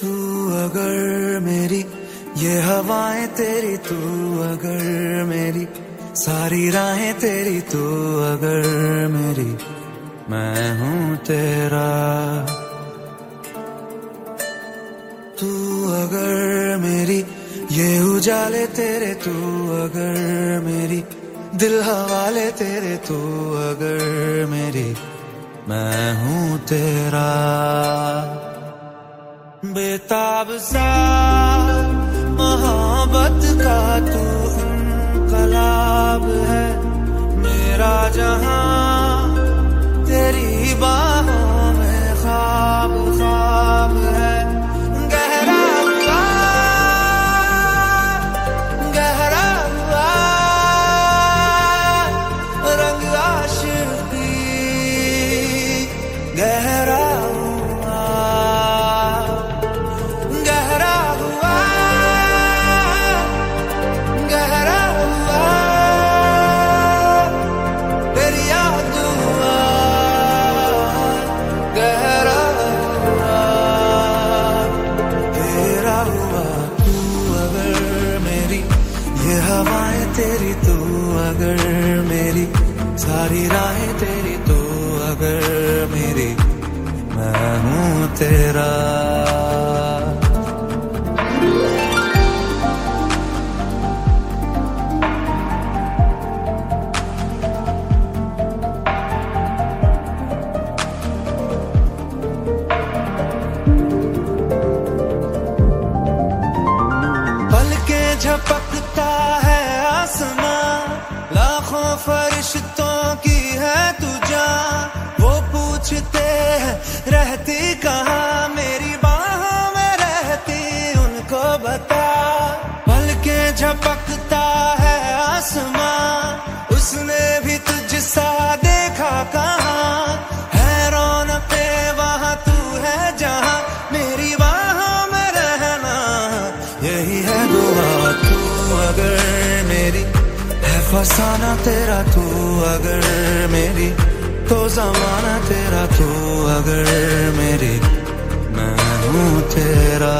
तू अगर मेरी, ये हवाएँ तेरी तू अगर मेरी, सारी राहें तेरी तू अगर मेरी, मैं हूँ तेरा। तू अगर मेरी, ये उजाले तेरे तू अगर मेरी, दिल हवाले तेरे तू अगर मेरी, मैं हूँ तेरा। बेताब सा मोहब्बत का तू इनकलाब है। मेरा जहाँ तेरी बाहों सारी राहें तेरी तू अगर मेरी मैं हूँ तेरा। झपकता है आसमां लाखों फरिश्तों पूछते हैं, रहती कहाँ? मेरी बाहों में रहती, उनको बता। पल के झपकता है आसमां, उसने भी तुझसा देखा कहाँ? है रौनके, वहाँ तू है जहाँ? मेरी बाहों में रहना, यही है दुआ। तू अगर मेरी, है फसाना तेरा, तू अगर मेरी तो जमाना तेरा तू, अगर मेरी मैं हूँ तेरा।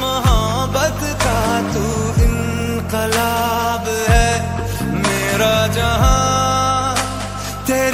मोहब्बत का तू इनकलाब है, मेरा जहाँ तेरी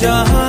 जहाँ